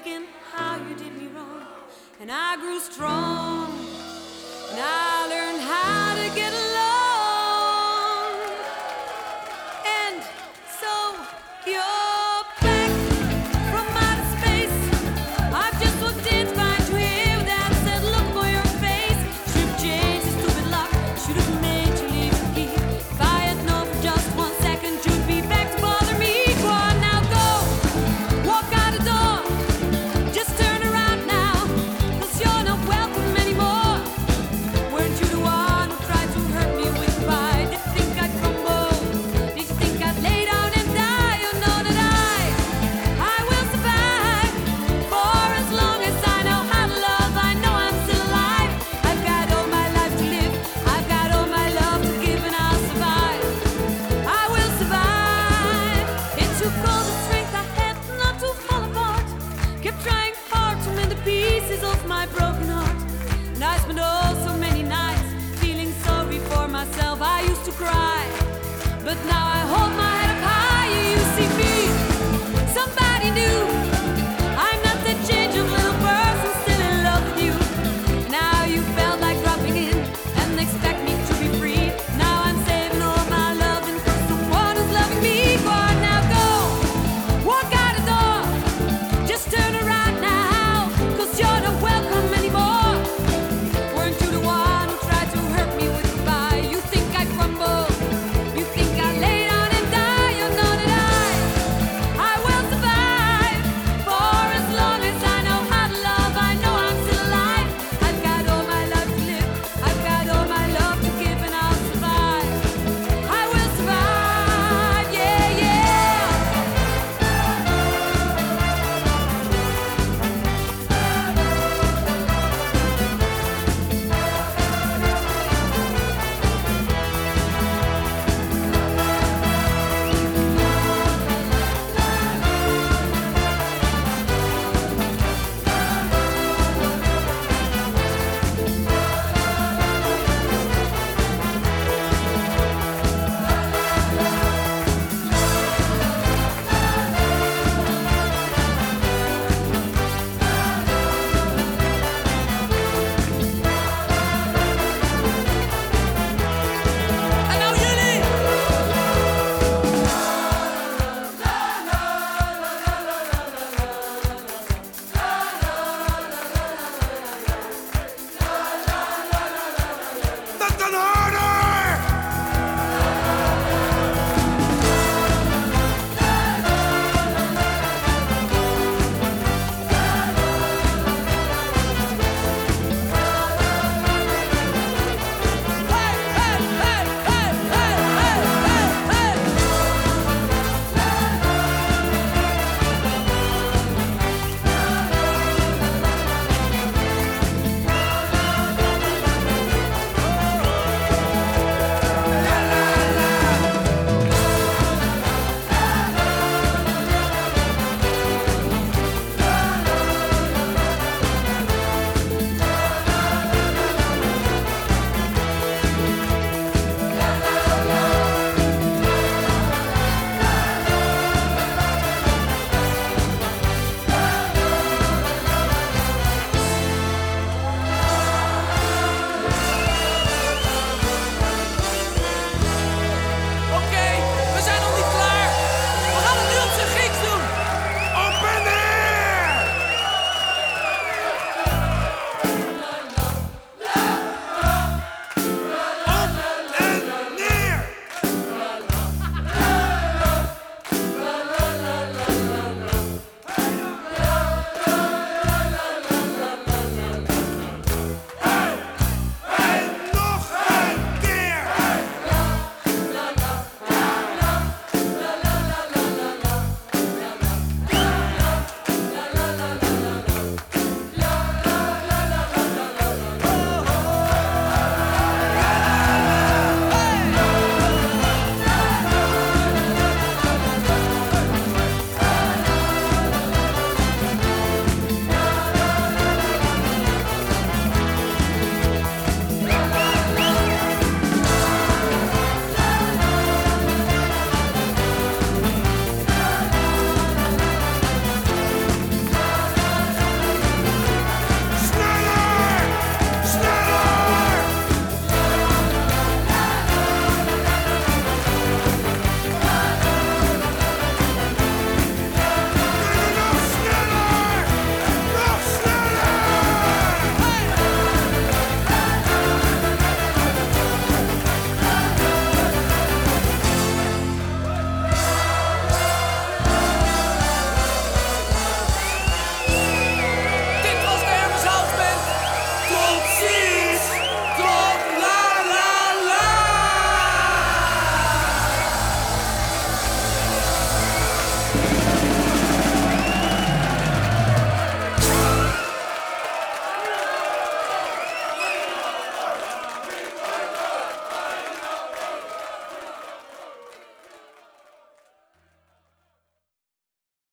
thinking how you did me wrong. And I grew strong, and I learned how to get along. cry, but now I hold my